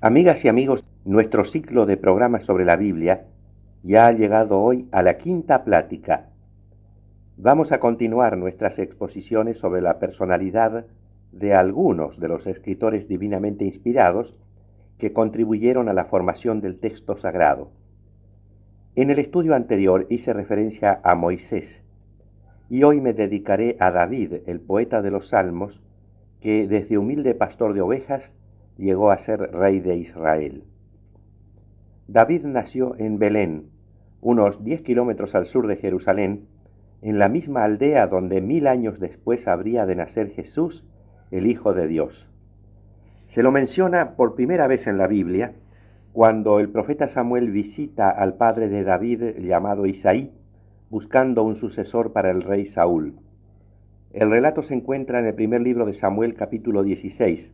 Amigas y amigos, nuestro ciclo de programas sobre la Biblia ya ha llegado hoy a la quinta plática. Vamos a continuar nuestras exposiciones sobre la personalidad de algunos de los escritores divinamente inspirados que contribuyeron a la formación del texto sagrado. En el estudio anterior hice referencia a Moisés y hoy me dedicaré a David, el poeta de los Salmos, que desde humilde pastor de ovejas llegó a ser rey de Israel. David nació en Belén, unos 10 kilómetros al sur de Jerusalén, en la misma aldea donde mil años después habría de nacer Jesús, el Hijo de Dios. Se lo menciona por primera vez en la Biblia cuando el profeta Samuel visita al padre de David llamado Isaí, buscando un sucesor para el rey Saúl. El relato se encuentra en el primer libro de Samuel capítulo 16,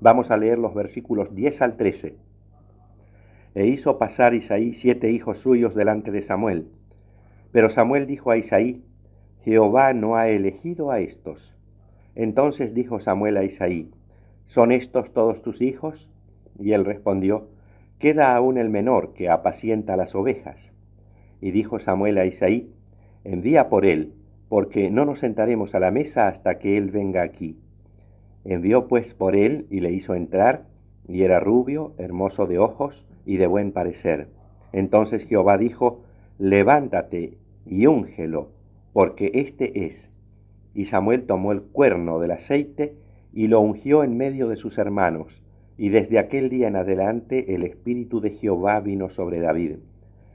Vamos a leer los versículos 10 al 13. E hizo pasar Isaí siete hijos suyos delante de Samuel. Pero Samuel dijo a Isaí, Jehová no ha elegido a estos. Entonces dijo Samuel a Isaí, ¿son estos todos tus hijos? Y él respondió, queda aún el menor que apacienta las ovejas. Y dijo Samuel a Isaí, envía por él, porque no nos sentaremos a la mesa hasta que él venga aquí. Envió pues por él y le hizo entrar, y era rubio, hermoso de ojos y de buen parecer. Entonces Jehová dijo, levántate y úngelo, porque éste es. Y Samuel tomó el cuerno del aceite y lo ungió en medio de sus hermanos, y desde aquel día en adelante el espíritu de Jehová vino sobre David.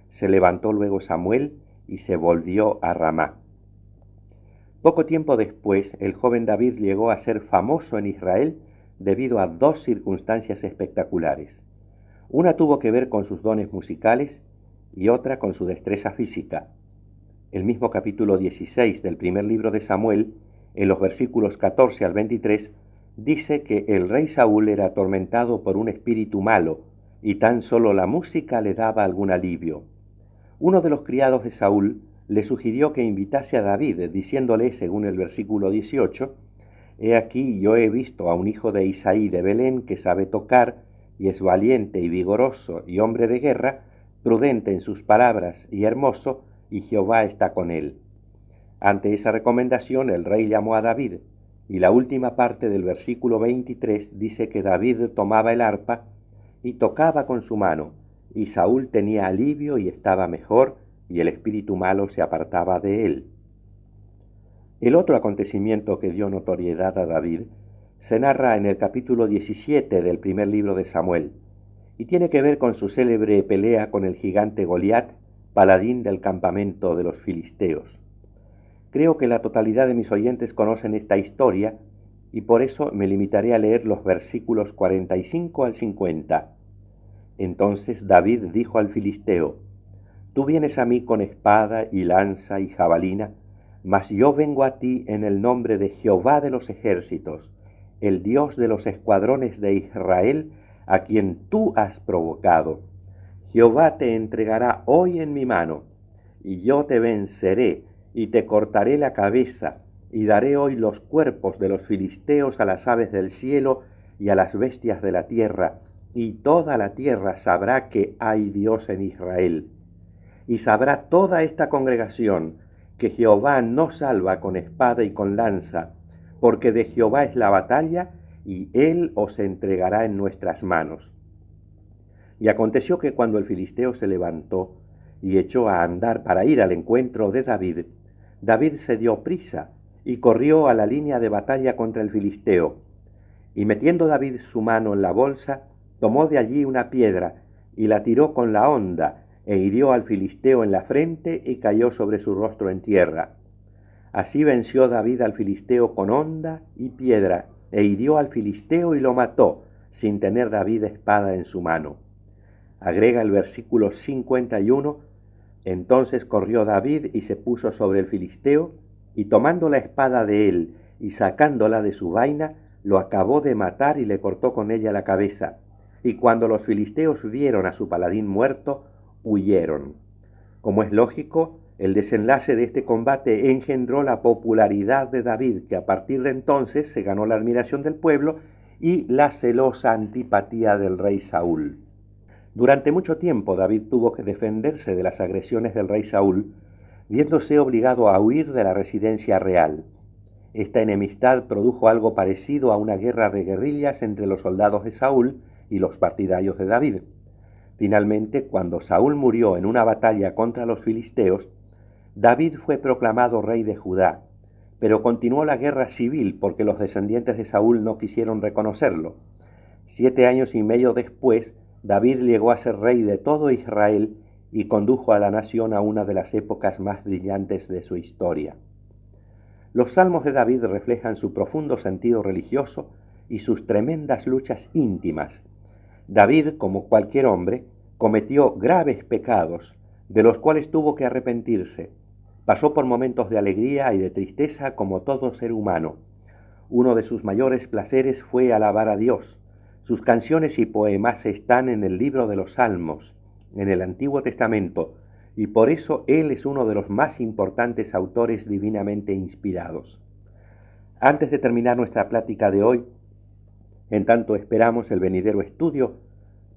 Se levantó luego Samuel y se volvió a Ramá. Poco tiempo después, el joven David llegó a ser famoso en Israel debido a dos circunstancias espectaculares. Una tuvo que ver con sus dones musicales y otra con su destreza física. El mismo capítulo 16 del primer libro de Samuel, en los versículos 14 al 23, dice que el rey Saúl era atormentado por un espíritu malo y tan solo la música le daba algún alivio. Uno de los criados de Saúl le sugirió que invitase a David, diciéndole, según el versículo 18, He aquí yo he visto a un hijo de Isaí de Belén que sabe tocar, y es valiente y vigoroso y hombre de guerra, prudente en sus palabras y hermoso, y Jehová está con él. Ante esa recomendación el rey llamó a David, y la última parte del versículo 23 dice que David tomaba el arpa y tocaba con su mano, y Saúl tenía alivio y estaba mejor, y el espíritu malo se apartaba de él. El otro acontecimiento que dio notoriedad a David se narra en el capítulo 17 del primer libro de Samuel, y tiene que ver con su célebre pelea con el gigante Goliat, paladín del campamento de los filisteos. Creo que la totalidad de mis oyentes conocen esta historia, y por eso me limitaré a leer los versículos 45 al 50. Entonces David dijo al filisteo, Tú vienes a mí con espada y lanza y jabalina, mas yo vengo a ti en el nombre de Jehová de los ejércitos, el Dios de los escuadrones de Israel, a quien tú has provocado. Jehová te entregará hoy en mi mano, y yo te venceré, y te cortaré la cabeza, y daré hoy los cuerpos de los filisteos a las aves del cielo y a las bestias de la tierra, y toda la tierra sabrá que hay Dios en Israel y sabrá toda esta congregación que Jehová no salva con espada y con lanza, porque de Jehová es la batalla, y él os entregará en nuestras manos. Y aconteció que cuando el filisteo se levantó y echó a andar para ir al encuentro de David, David se dio prisa y corrió a la línea de batalla contra el filisteo. Y metiendo David su mano en la bolsa, tomó de allí una piedra y la tiró con la honda e hirió al filisteo en la frente y cayó sobre su rostro en tierra. Así venció David al filisteo con honda y piedra, e hirió al filisteo y lo mató, sin tener David espada en su mano. Agrega el versículo 51, entonces corrió David y se puso sobre el filisteo, y tomando la espada de él y sacándola de su vaina, lo acabó de matar y le cortó con ella la cabeza. Y cuando los filisteos vieron a su paladín muerto, huyeron. Como es lógico, el desenlace de este combate engendró la popularidad de David, que a partir de entonces se ganó la admiración del pueblo y la celosa antipatía del rey Saúl. Durante mucho tiempo David tuvo que defenderse de las agresiones del rey Saúl, viéndose obligado a huir de la residencia real. Esta enemistad produjo algo parecido a una guerra de guerrillas entre los soldados de Saúl y los partidarios de David. Finalmente, cuando Saúl murió en una batalla contra los filisteos, David fue proclamado rey de Judá, pero continuó la guerra civil porque los descendientes de Saúl no quisieron reconocerlo. Siete años y medio después, David llegó a ser rey de todo Israel y condujo a la nación a una de las épocas más brillantes de su historia. Los salmos de David reflejan su profundo sentido religioso y sus tremendas luchas íntimas. David, como cualquier hombre, cometió graves pecados, de los cuales tuvo que arrepentirse. Pasó por momentos de alegría y de tristeza como todo ser humano. Uno de sus mayores placeres fue alabar a Dios, sus canciones y poemas están en el libro de los Salmos, en el Antiguo Testamento, y por eso él es uno de los más importantes autores divinamente inspirados. Antes de terminar nuestra plática de hoy, en tanto esperamos el venidero estudio,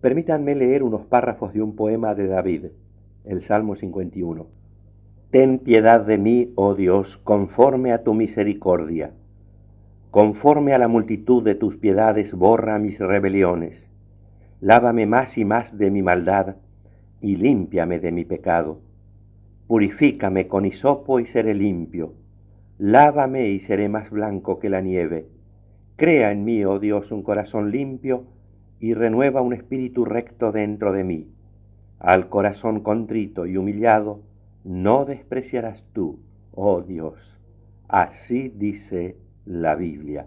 permítanme leer unos párrafos de un poema de David, el Salmo 51. Ten piedad de mí, oh Dios, conforme a tu misericordia Conforme a la multitud de tus piedades, borra mis rebeliones. Lávame más y más de mi maldad, y límpiame de mi pecado. Purifícame con hisopo y seré limpio. Lávame y seré más blanco que la nieve. Crea en mí, oh Dios, un corazón limpio, y renueva un espíritu recto dentro de mí. Al corazón contrito y humillado, no despreciarás tú, oh Dios. Así dice la Biblia.